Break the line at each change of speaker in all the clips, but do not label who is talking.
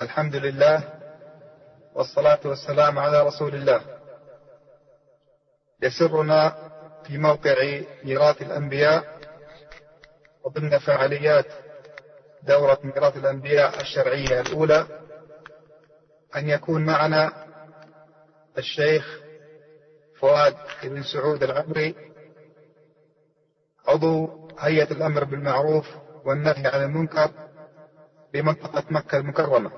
الحمد لله والصلاة والسلام على رسول الله. يسرنا في موقع ميراث الأنبياء وضمن فعاليات دورة ميراث الأنبياء الشرعية الأولى أن يكون معنا الشيخ فؤاد بن سعود العمري. عضو هيئة الأمر بالمعروف والنهي عن المنكر بمنطقة مكة المكرمة.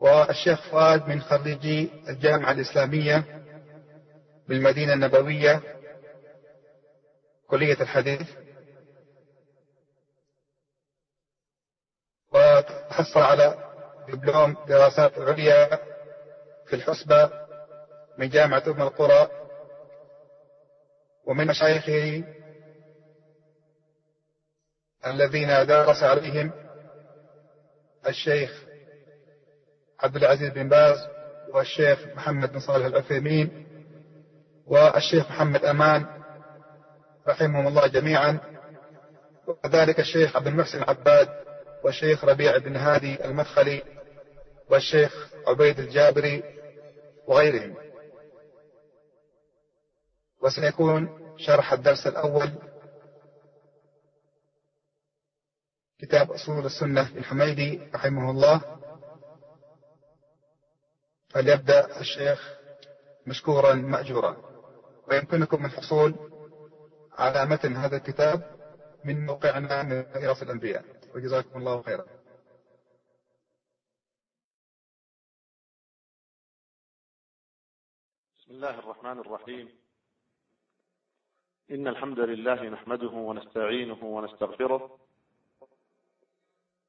والشيخ فؤاد من خريجي الجامعة الإسلامية بالمدينة النبوية كلية الحديث. وتحصل على دبلوم دراسات عليا في الحسبة من جامعة أم القرى. ومن مشايخه الذين درس عليهم الشيخ عبد العزيز بن باز والشيخ محمد بن صالح العثيمين والشيخ محمد أمان رحمهم الله جميعا وكذلك الشيخ عبد المحسن عباد والشيخ ربيع بن هادي المدخلي والشيخ عبيد الجابري وغيرهم. وسيكون شرح الدرس الأول كتاب أصول السنة للحميدي رحمه الله. فليبدأ الشيخ مشكورا مأجورا. ويمكنكم الحصول على متن هذا الكتاب من موقعنا من إراث الأنبياء. وجزاكم الله خيرا.
بسم الله الرحمن الرحيم. إن الحمد لله نحمده ونستعينه ونستغفره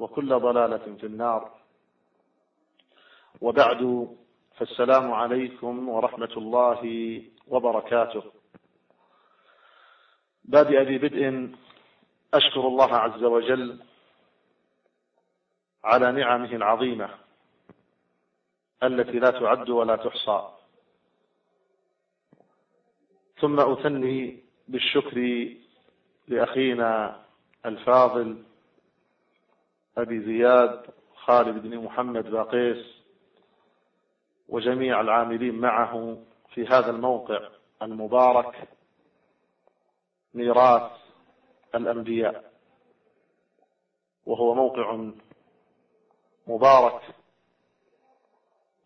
وكل ضلالة في النار. وبعد فالسلام عليكم ورحمة الله وبركاته. بادئ ببدء أشكر الله عز وجل على نعمه العظيمة التي لا تعد ولا تحصى. ثم أثني بالشكر لأخينا الفاضل أبي زياد خالد بن محمد باقيس وجميع العاملين معه في هذا الموقع المبارك ميراث الأنبياء. وهو موقع مبارك.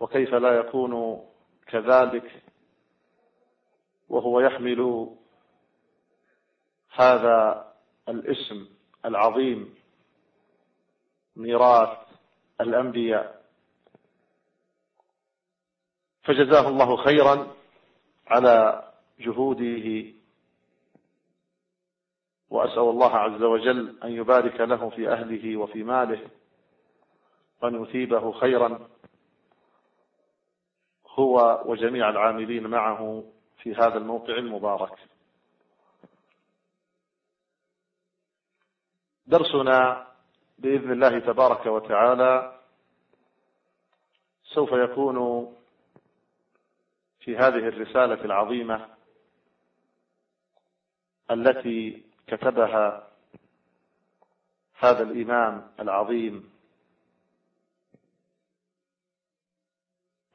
وكيف لا يكون كذلك؟ وهو يحمل هذا الاسم العظيم. ميراث الأنبياء. فجزاه الله خيرا على جهوده. وأسأل الله عز وجل أن يبارك له في أهله وفي ماله وأن يثيبه خيرا هو وجميع العاملين معه في هذا الموقع المبارك. درسنا بإذن الله تبارك وتعالى سوف يكون في هذه الرسالة العظيمة التي كتبها هذا الإمام العظيم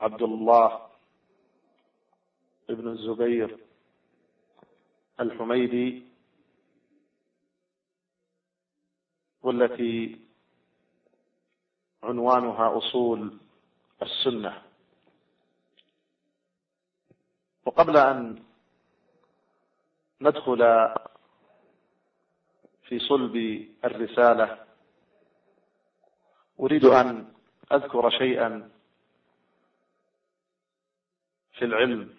عبد الله ابن الزبير الحميدي والتي عنوانها أصول السنة. وقبل أن ندخل في صلب الرسالة أريد أن أذكر شيئا في العلم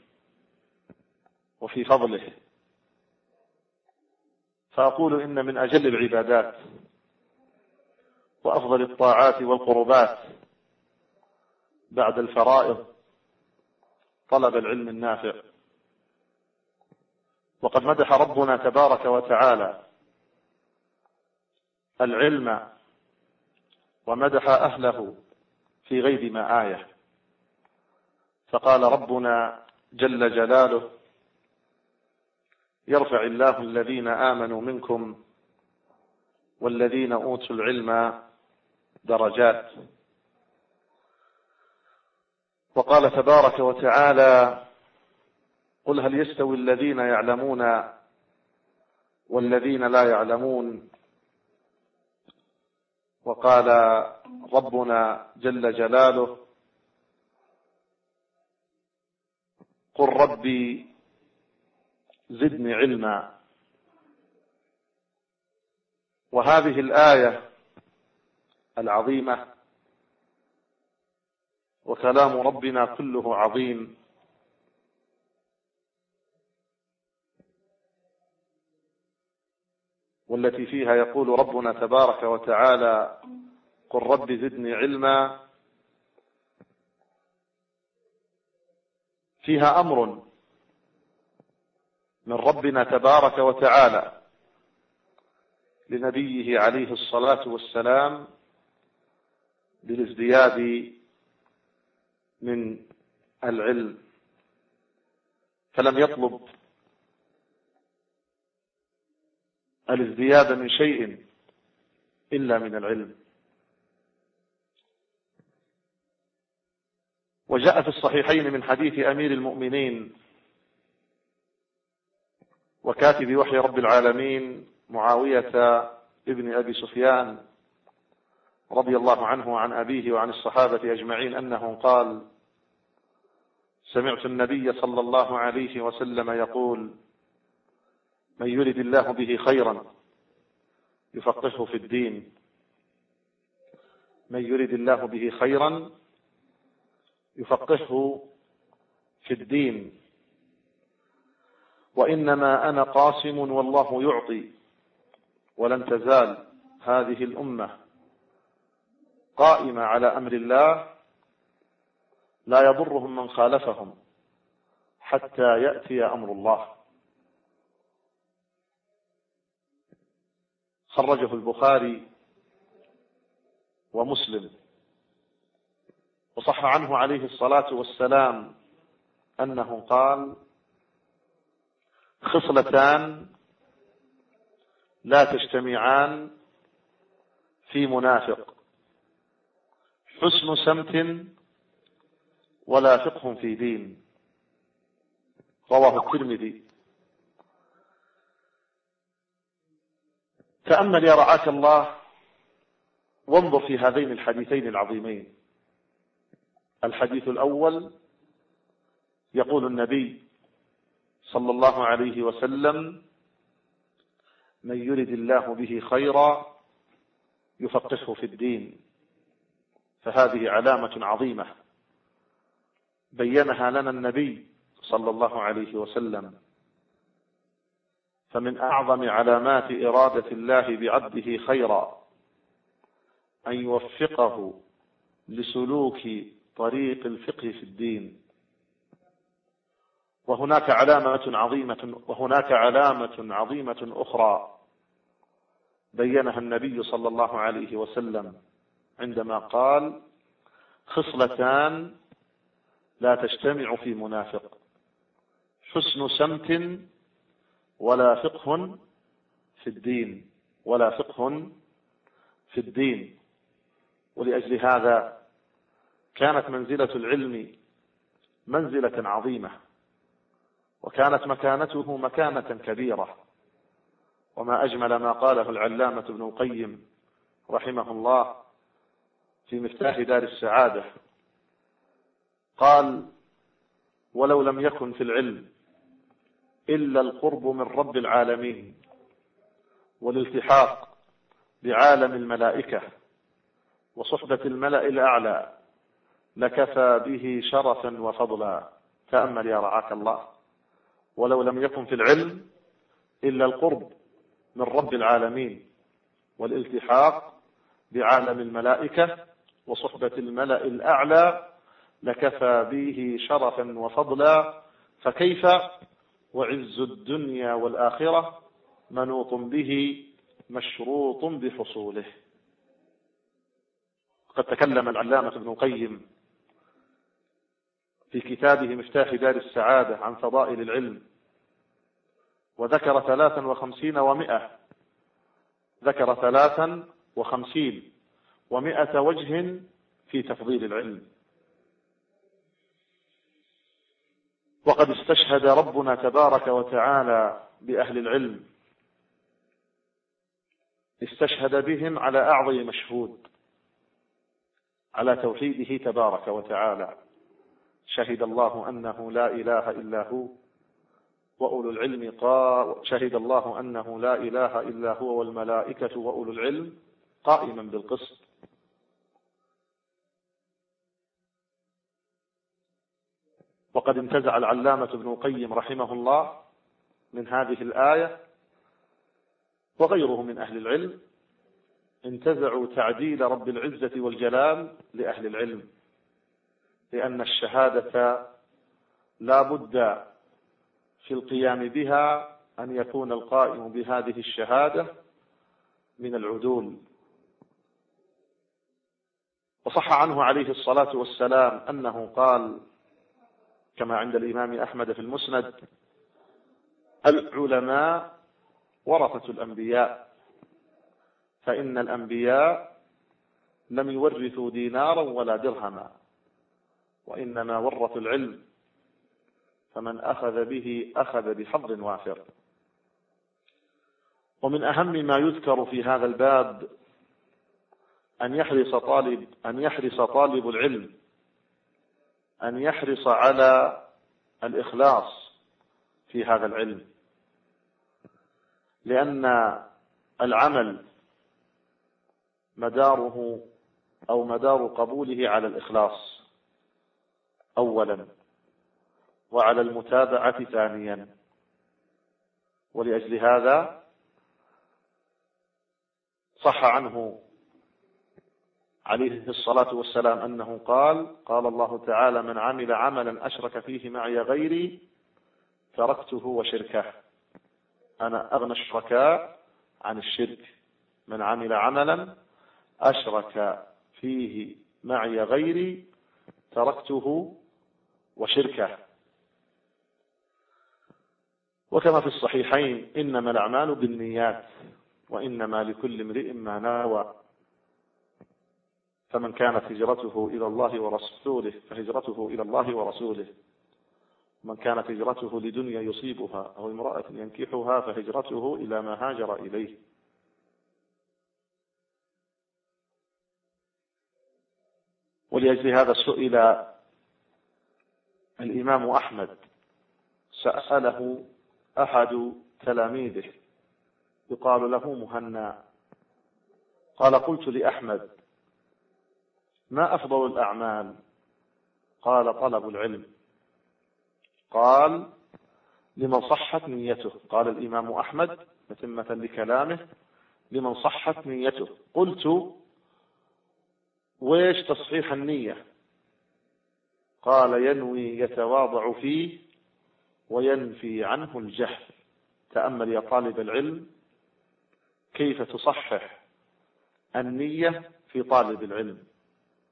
وفي فضله. فأقول إن من أجل العبادات وأفضل الطاعات والقربات بعد الفرائض طلب العلم النافع. وقد مدح ربنا تبارك وتعالى العلم ومدح أهله في غير ما آية. فقال ربنا جل جلاله يرفع الله الذين آمنوا منكم والذين أوتوا العلم درجات. وقال تبارك وتعالى قل هل يستوي الذين يعلمون والذين لا يعلمون؟ وقال ربنا جل جلاله قل ربي زدني علما. وهذه الآية العظيمة. وكلام ربنا كله عظيم. والتي فيها يقول ربنا تبارك وتعالى قل رب زدني علما فيها أمر من ربنا تبارك وتعالى لنبيه عليه الصلاة والسلام بالازدياد من العلم. فلم يطلب الازدياد من شيء إلا من العلم. وجاء في الصحيحين من حديث أمير المؤمنين وكاتب وحي رب العالمين معاوية ابن أبي سفيان رضي الله عنه وعن أبيه وعن الصحابة أجمعين أنه قال سمعت النبي صلى الله عليه وسلم يقول من يرد الله به خيرا يفقهه في الدين. من يرد الله به خيرا يفقهه في الدين. وإنما أنا قاسم والله يعطي ولن تزال هذه الأمة قائمة على أمر الله لا يضرهم من خالفهم حتى يأتي أمر الله. خرجه البخاري ومسلم وصح عنه عليه الصلاة والسلام أنه قال خصلتان لا تجتمعان في منافق. حسن سمت ولا فقه في دين. رواه الترمذي. تأمل يا رعاك الله وانظر في هذين الحديثين العظيمين. الحديث الأول يقول النبي صلى الله عليه وسلم من يرد الله به خيرا يفقهه في الدين. فهذه علامة عظيمة. بينها لنا النبي صلى الله عليه وسلم. فمن أعظم علامات إرادة الله بعبده خيرا أن يوفقه لسلوك طريق الفقه في الدين. وهناك علامة عظيمة وهناك علامة عظيمة أخرى بينها النبي صلى الله عليه وسلم. عندما قال خصلتان لا تجتمع في منافق. حسن سمت ولا فقه في الدين ولا فقه في الدين. ولأجل هذا كانت منزلة العلم منزلة عظيمة وكانت مكانته مكانة كبيرة. وما أجمل ما قاله العلامة ابن القيم رحمه الله في مفتاح دار السعادة. قال ولو لم يكن في العلم إلا القرب من رب العالمين والالتحاق بعالم الملائكة وصحبة الملأ الأعلى لكفى به شرفا وفضلا. تأمل يا رعاك الله. ولو لم يكن في العلم إلا القرب من رب العالمين والالتحاق بعالم الملائكة وصحبة الملأ الأعلى لكفى به شرفا وفضلا فكيف؟ وعز الدنيا والآخرة منوط به مشروط بحصوله قد تكلم العلامة ابن القيم في كتابه مفتاح دار السعادة عن فضائل العلم وذكر ثلاثا وخمسين ومائة ذكر ثلاثا وخمسين. ومائة وجه في تفضيل العلم. وقد استشهد ربنا تبارك وتعالى بأهل العلم. استشهد بهم على أعظم مشهود على توحيده تبارك وتعالى. شهد الله أنه لا إله إلا هو وأولو العلم قال شهد الله أنه لا إله إلا هو والملائكة وأولو العلم قائما بالقسط. وقد انتزع العلامة ابن القيم رحمه الله من هذه الآية وغيره من أهل العلم انتزعوا تعديل رب العزة والجلال لأهل العلم لأن الشهادة لا بد في القيام بها أن يكون القائم بهذه الشهادة من العدول. وصح عنه عليه الصلاة والسلام أنه قال كما عند الإمام أحمد في المسند العلماء ورثة الأنبياء. فإن الأنبياء لم يورثوا دينارا ولا درهما وإنما ورثوا العلم فمن أخذ به أخذ بحظ وافر. ومن أهم ما يذكر في هذا الباب أن يحرص طالب أن يحرص طالب العلم أن يحرص على الإخلاص في هذا العلم. لأن العمل مداره أو مدار قبوله على الإخلاص أولا وعلى المتابعة ثانيا. ولأجل هذا صح عنه عليه الصلاة والسلام أنه قال قال الله تعالى من عمل عملا أشرك فيه معي غيري تركته وشركه. أنا أغنى الشركاء عن الشرك. من عمل عملا أشرك فيه معي غيري تركته وشركه. وكما في الصحيحين إنما الأعمال بالنيات وإنما لكل امرئ ما نوى فمن كانت هجرته إلى الله ورسوله فهجرته إلى الله ورسوله. من كانت هجرته لدنيا يصيبها أو امرأة ينكحها فهجرته إلى ما هاجر إليه. ولأجل هذا سئل الإمام أحمد سأله أحد تلاميذه يقال له مهنا. قال قلت لأحمد ما أفضل الأعمال؟ قال طلب العلم. قال لمن صحت نيته. قال الإمام أحمد متمة لكلامه لمن صحت نيته. قلت ويش تصحيح النية؟ قال ينوي يتواضع فيه وينفي عنه الجهل. تأمل يا طالب العلم كيف تصحح النية في طالب العلم؟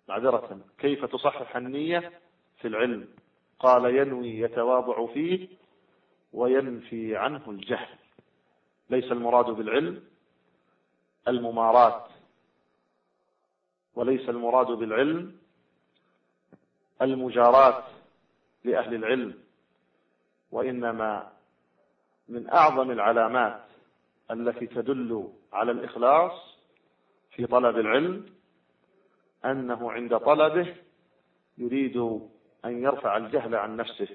معذرة كيف تصحح النية في العلم؟ قال ينوي يتواضع فيه وينفي عنه الجهل. ليس المراد بالعلم الممارات وليس المراد بالعلم المجاراة لأهل العلم وإنما من أعظم العلامات التي تدل على الإخلاص في طلب العلم أنه عند طلبه يريد أن يرفع الجهل عن نفسه.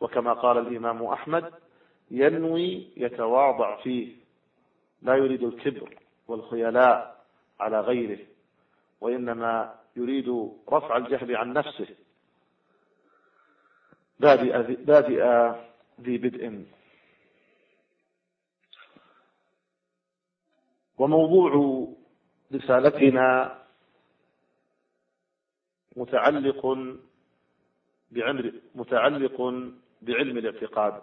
وكما قال الإمام أحمد ينوي يتواضع فيه لا يريد الكبر والخيلاء على غيره وإنما يريد رفع الجهل عن نفسه. بادئ, بادئ ذي بدء. وموضوع رسالتنا متعلق بعمر متعلق بعلم الاعتقاد.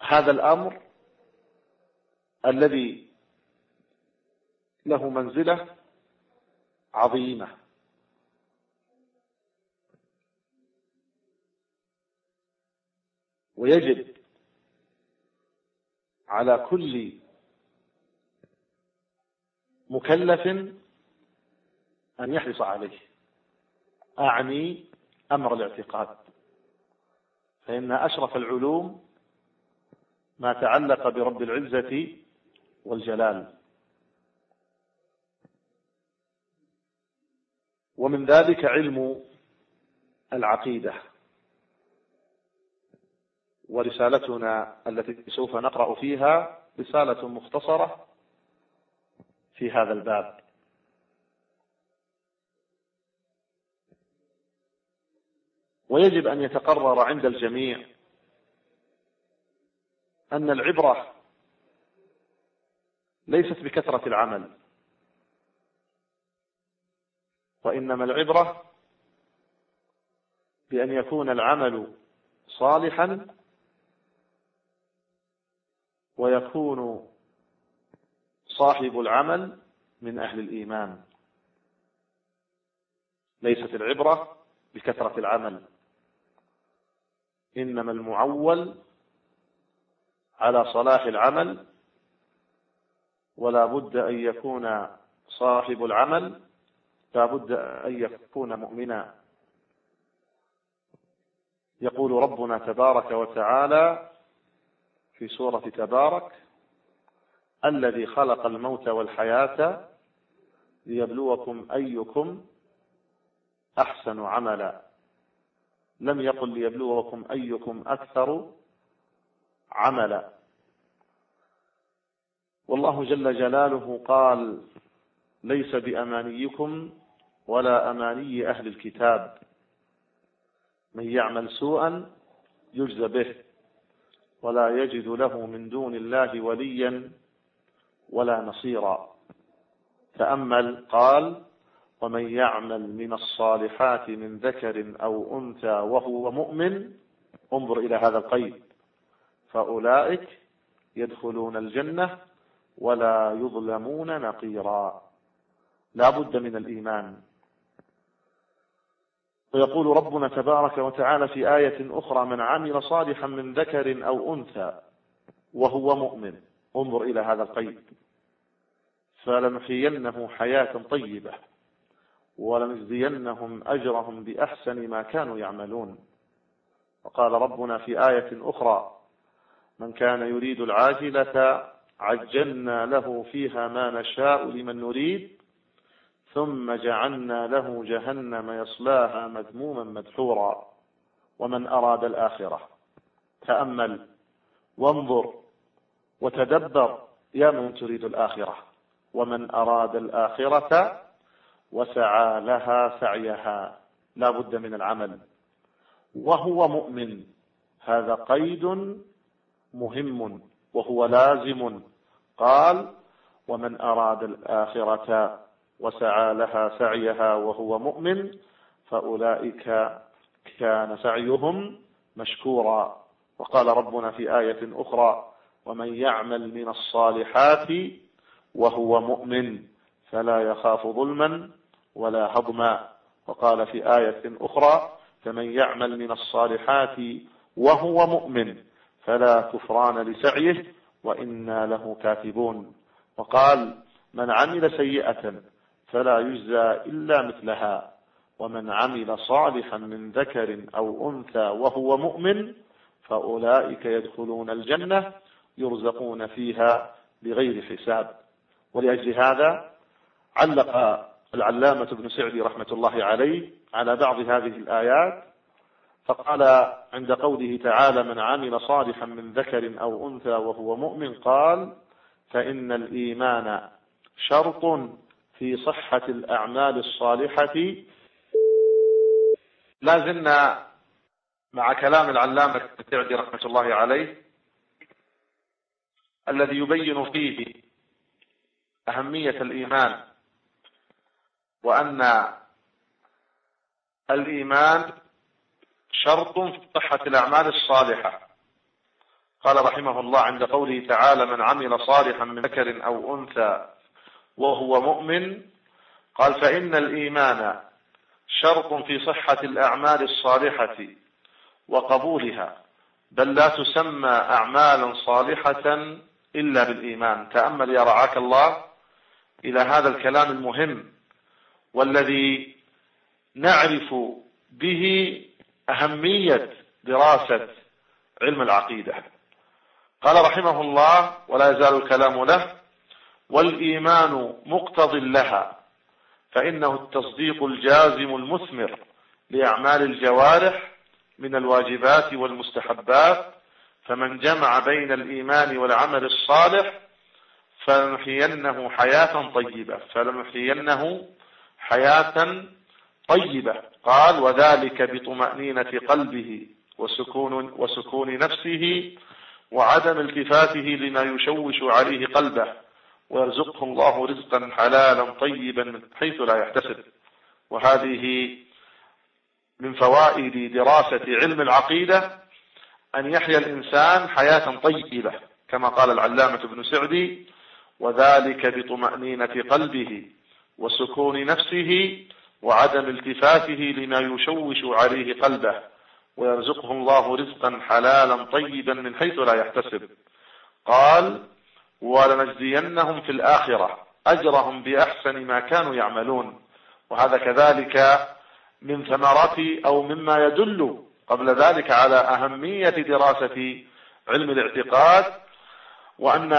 هذا الأمر الذي له منزلة عظيمة. ويجب على كل مكلف أن يحرص عليه. أعني أمر الاعتقاد. فإن أشرف العلوم ما تعلق برب العزة والجلال. ومن ذلك علم العقيدة. ورسالتنا التي سوف نقرأ فيها رسالة مختصرة في هذا الباب. ويجب أن يتقرر عند الجميع أن العبرة ليست بكثرة العمل وإنما العبرة بأن يكون العمل صالحا ويكون صاحب العمل من أهل الإيمان. ليست العبرة بكثرة العمل. إنما المعول على صلاح العمل ولا بد أن يكون صاحب العمل لا بد أن يكون مؤمنا. يقول ربنا تبارك وتعالى في سورة تبارك الذي خلق الموت والحياة ليبلوكم أيكم أحسن عملا. لم يقل ليبلوكم أيكم أكثر عملا. والله جل جلاله قال ليس بأمانيكم ولا أماني أهل الكتاب. من يعمل سوءا يجزى به ولا يجد له من دون الله وليا ولا نصيرا. تأمل قال ومن يعمل من الصالحات من ذكر أو أنثى وهو مؤمن انظر إلى هذا القيد. فأولئك يدخلون الجنة ولا يظلمون نقيرا. لا بد من الإيمان. ويقول ربنا تبارك وتعالى في آية أخرى من عمل صالحا من ذكر أو أنثى وهو مؤمن. انظر إلى هذا القيد. فلنحيينه حياة طيبة ولنجزينهم أجرهم بأحسن ما كانوا يعملون. وقال ربنا في آية أخرى من كان يريد العاجلة عجلنا له فيها ما نشاء لمن نريد ثم جعلنا له جهنم يصلاها مذموما مدحورا. ومن أراد الآخرة تأمل وانظر وتدبر يا من تريد الآخرة. ومن أراد الآخرة وسعى لها سعيها. لا بد من العمل. وهو مؤمن. هذا قيد مهم وهو لازم. قال ومن أراد الآخرة وسعى لها سعيها وهو مؤمن فأولئك كان سعيهم مشكورا. وقال ربنا في آية أخرى ومن يعمل من الصالحات وهو مؤمن فلا يخاف ظلما ولا هضما. وقال في آية أخرى فمن يعمل من الصالحات وهو مؤمن فلا كفران لسعيه وإنا له كاتبون وقال من عمل سيئة فلا يجزى إلا مثلها ومن عمل صالحا من ذكر أو أنثى وهو مؤمن فأولئك يدخلون الجنة يرزقون فيها بغير حساب. ولأجل هذا علق العلامة ابن سعدي رحمة الله عليه على بعض هذه الآيات فقال عند قوله تعالى من عمل صالحا من ذكر أو أنثى وهو مؤمن قال فإن الإيمان شرط في صحة الأعمال الصالحة. لازلنا مع كلام العلامة السعدي رحمة الله عليه الذي يبين فيه أهمية الإيمان وأن الإيمان شرط في صحة الأعمال الصالحة. قال رحمه الله عند قوله تعالى من عمل صالحا من ذكر أو أنثى وهو مؤمن قال فإن الإيمان شرط في صحة الأعمال الصالحة وقبولها بل لا تسمى أعمالا صالحة إلا بالإيمان. تأمل يا رعاك الله إلى هذا الكلام المهم والذي نعرف به أهمية دراسة علم العقيدة. قال رحمه الله ولا يزال الكلام له والإيمان مقتض لها فإنه التصديق الجازم المثمر لأعمال الجوارح من الواجبات والمستحبات فمن جمع بين الإيمان والعمل الصالح فلنحيينه حياة طيبة فلنحيينه حياة طيبة. قال وذلك بطمأنينة قلبه وسكون, وسكون نفسه وعدم التفاته لما يشوش عليه قلبه. ويرزقه الله رزقا حلالا طيبا من حيث لا يحتسب. وهذه من فوائد دراسة علم العقيدة. أن يحيا الإنسان حياة طيبة كما قال العلامة ابن سعدي وذلك بطمأنينة قلبه وسكون نفسه وعدم التفاته لما يشوش عليه قلبه ويرزقه الله رزقا حلالا طيبا من حيث لا يحتسب. قال ولنجزينهم في الآخرة أجرهم بأحسن ما كانوا يعملون وهذا كذلك من ثمرات أو مما يدل قبل ذلك على أهمية دراسة علم الاعتقاد وأن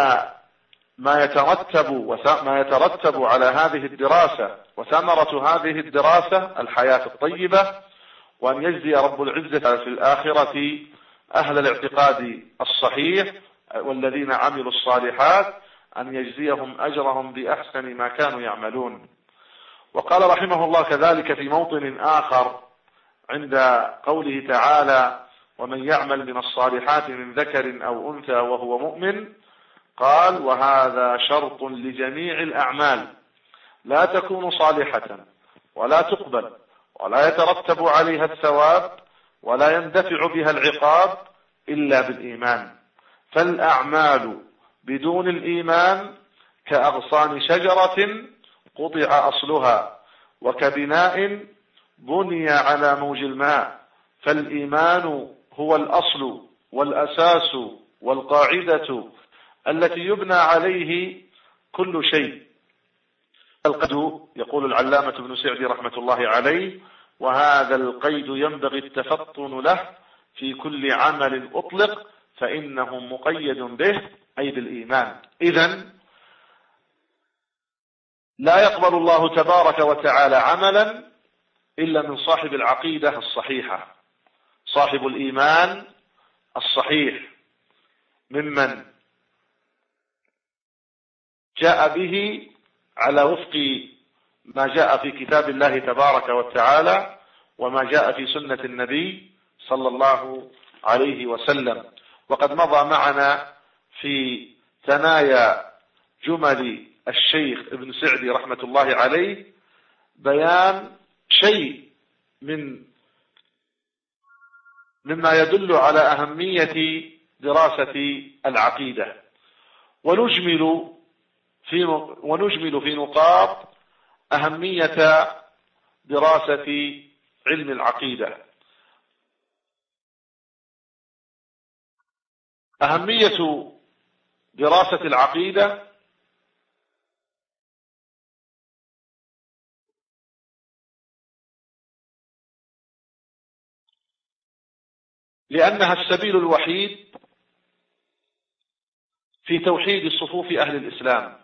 ما يترتب ما يترتب على هذه الدراسة وثمرة هذه الدراسة الحياة الطيبة وأن يجزي رب العزة في الآخرة أهل الاعتقاد الصحيح والذين عملوا الصالحات أن يجزيهم أجرهم بأحسن ما كانوا يعملون. وقال رحمه الله كذلك في موطن آخر عند قوله تعالى ومن يعمل من الصالحات من ذكر أو أنثى وهو مؤمن قال وهذا شرط لجميع الأعمال لا تكون صالحة ولا تقبل ولا يترتب عليها الثواب ولا يندفع بها العقاب إلا بالإيمان فالأعمال بدون الإيمان كأغصان شجرة قطع أصلها وكبناء بني على موج الماء فالإيمان هو الأصل والأساس والقاعدة التي يبنى عليه كل شيء. القيد يقول العلامة ابن سعدي رحمة الله عليه وهذا القيد ينبغي التفطن له في كل عمل أطلق فإنه مقيد به أي بالإيمان. إذا لا يقبل الله تبارك وتعالى عملا إلا من صاحب العقيدة الصحيحة. صاحب الإيمان الصحيح. ممن جاء به على وفق ما جاء في كتاب الله تبارك وتعالى وما جاء في سنة النبي صلى الله عليه وسلم. وقد مضى معنا في ثنايا جمل الشيخ ابن سعدي رحمة الله عليه بيان شيء من مما يدل على أهمية دراسة العقيدة. ونجمل في ونجمل في نقاط أهمية دراسة علم العقيدة. أهمية دراسة العقيدة لأنها السبيل الوحيد في توحيد صفوف أهل الإسلام.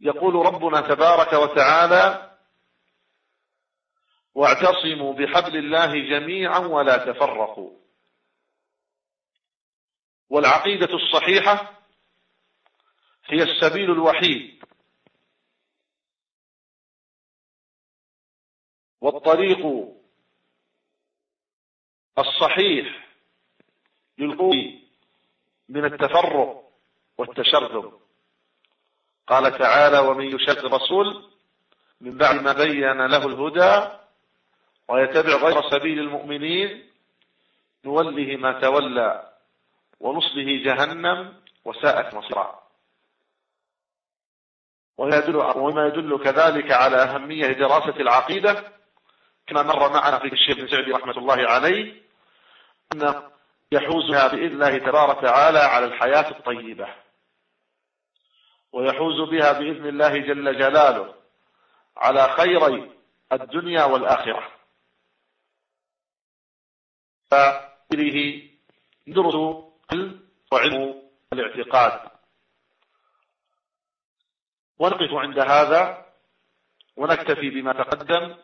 يقول ربنا تبارك وتعالى واعتصموا بحبل الله جميعا ولا تفرقوا والعقيدة الصحيحة هي السبيل الوحيد والطريق الصحيح للقوي من التفرق والتشرذم. قال تعالى ومن يشرك الرسول من بعد ما بين له الهدى ويتبع غير سبيل المؤمنين نوله ما تولى ونصله جهنم وساءت مصيرا. وما يدل كذلك على أهمية دراسة العقيدة كما مر معنا في الشيخ بن سعدي رحمة الله عليه أن يحوزها بإذن الله تبارك وتعالى على الحياة الطيبة ويحوز بها بإذن الله جل جلاله على خيري الدنيا والآخرة. فإليه درس وعلم الاعتقاد. ونقف عند هذا ونكتفي بما تقدم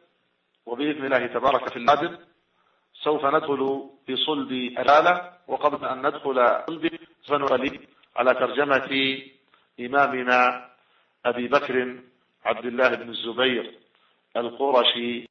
وبإذن الله تبارك في القادم سوف ندخل في صلب الآلة وقبل أن ندخل صلب سنغلي على ترجمة إمامنا أبي بكر عبد الله بن الزبير القرشي.